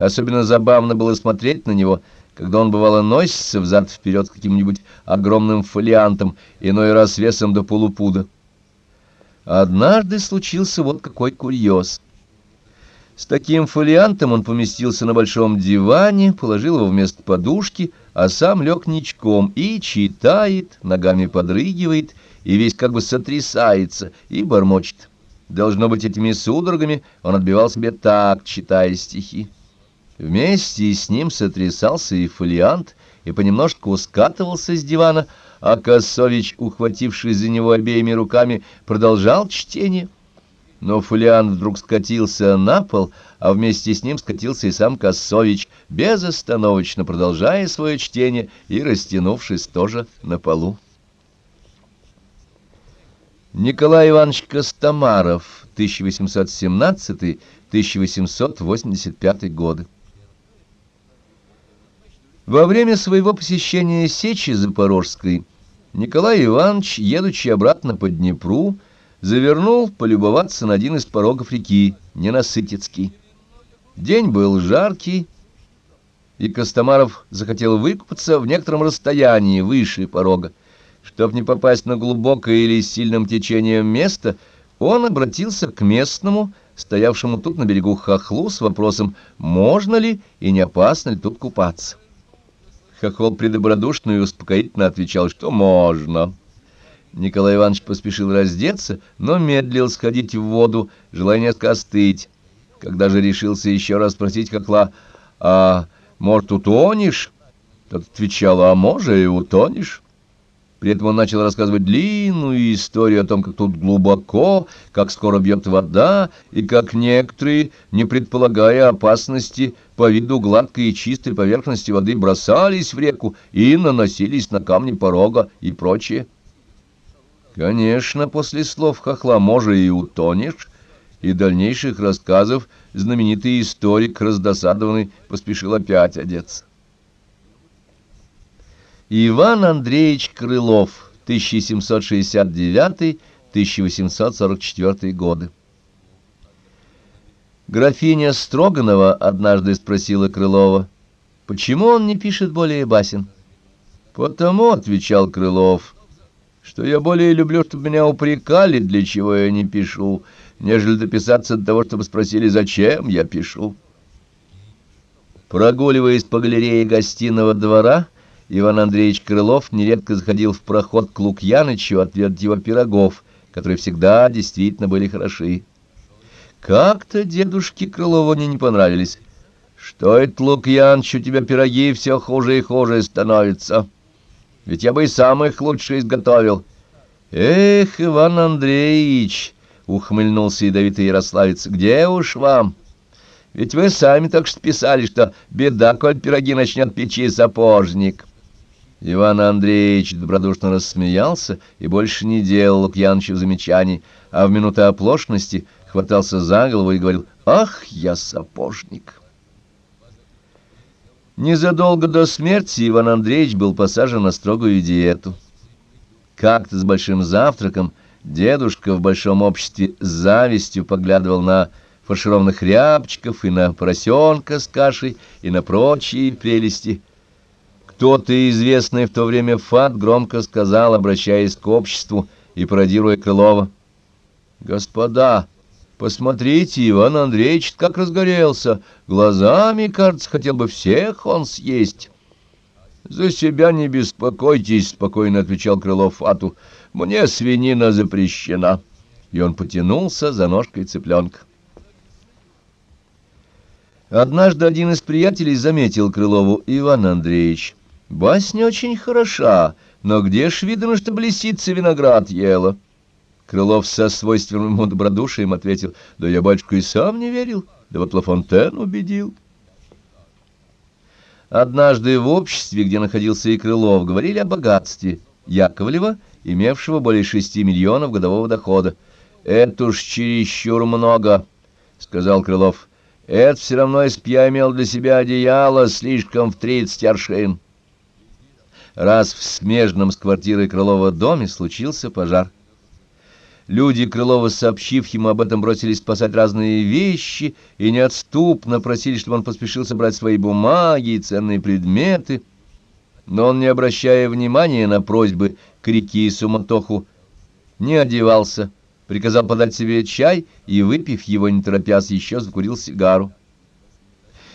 Особенно забавно было смотреть на него, когда он, бывало, носится взад-вперед каким-нибудь огромным фолиантом, иной раз весом до полупуда. Однажды случился вот какой курьез. С таким фолиантом он поместился на большом диване, положил его вместо подушки, а сам лег ничком и читает, ногами подрыгивает, и весь как бы сотрясается и бормочет. Должно быть, этими судорогами он отбивал себе так, читая стихи. Вместе с ним сотрясался и фолиант, и понемножку скатывался с дивана, а Косович, ухватившись за него обеими руками, продолжал чтение. Но фолиант вдруг скатился на пол, а вместе с ним скатился и сам Косович, безостановочно продолжая свое чтение и растянувшись тоже на полу. Николай Иванович Костомаров, 1817-1885 годы. Во время своего посещения Сечи Запорожской Николай Иванович, едучи обратно по Днепру, завернул полюбоваться на один из порогов реки, Ненасытицкий. День был жаркий, и Костомаров захотел выкупаться в некотором расстоянии выше порога. Чтоб не попасть на глубокое или сильным течением место, он обратился к местному, стоявшему тут на берегу хохлу, с вопросом, можно ли и не опасно ли тут купаться. Хохол предобродушно и успокоительно отвечал, что можно. Николай Иванович поспешил раздеться, но медлил сходить в воду, желая несколько остыть. Когда же решился еще раз спросить Хохла, «А может, утонешь?» Тот отвечал, «А может, и утонешь». При этом он начал рассказывать длинную историю о том, как тут глубоко, как скоро бьет вода, и как некоторые, не предполагая опасности, по виду гладкой и чистой поверхности воды бросались в реку и наносились на камни порога и прочее. Конечно, после слов хохла «може и утонешь» и дальнейших рассказов знаменитый историк, раздосадованный, поспешил опять одеться. Иван Андреевич Крылов, 1769-1844 годы. Графиня Строганова однажды спросила Крылова, почему он не пишет более басен. «Потому», — отвечал Крылов, — «что я более люблю, чтобы меня упрекали, для чего я не пишу, нежели дописаться до того, чтобы спросили, зачем я пишу». Прогуливаясь по галерее гостиного двора, — Иван Андреевич Крылов нередко заходил в проход к Лукьянычу отведать его пирогов, которые всегда действительно были хороши. Как-то дедушке Крылову они не понравились. «Что это, Лукьяныч, у тебя пироги все хуже и хуже становятся? Ведь я бы и сам их лучше изготовил». «Эх, Иван Андреевич!» — ухмыльнулся ядовитый ярославец. «Где уж вам?» Ведь вы сами только что писали, что беда, коль пироги начнет печи сапожник». Иван Андреевич добродушно рассмеялся и больше не делал Лукьянычу замечаний, а в минуты оплошности хватался за голову и говорил «Ах, я сапожник!». Незадолго до смерти Иван Андреевич был посажен на строгую диету. Как-то с большим завтраком дедушка в большом обществе с завистью поглядывал на фаршированных рябчиков и на поросенка с кашей и на прочие прелести – кто-то, известный в то время фат, громко сказал, обращаясь к обществу и пародируя Крылова. «Господа, посмотрите, Иван Андреевич как разгорелся. Глазами, кажется, хотел бы всех он съесть». «За себя не беспокойтесь», — спокойно отвечал Крылов фату. «Мне свинина запрещена». И он потянулся за ножкой цыпленка. Однажды один из приятелей заметил Крылову Иван Андреевич. Басня очень хороша, но где ж видно, что блестится виноград ела? Крылов со свойственным ему добродушием ответил, да я, батюшка, и сам не верил, да вот Лафонтен убедил. Однажды в обществе, где находился и Крылов, говорили о богатстве Яковлева, имевшего более шести миллионов годового дохода. «Это уж чересчур много», — сказал Крылов. «Это все равно, если б я имел для себя одеяло слишком в тридцать аршин». Раз в смежном с квартирой Крылова доме случился пожар. Люди, Крылова, сообщив ему об этом, бросились спасать разные вещи и неотступно просили, чтобы он поспешил собрать свои бумаги и ценные предметы. Но он, не обращая внимания на просьбы, крики и суматоху, не одевался, приказал подать себе чай и, выпив его, не торопясь, еще закурил сигару.